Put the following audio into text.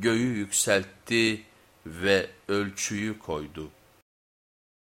göğü yükseltti ve ölçüyü koydu.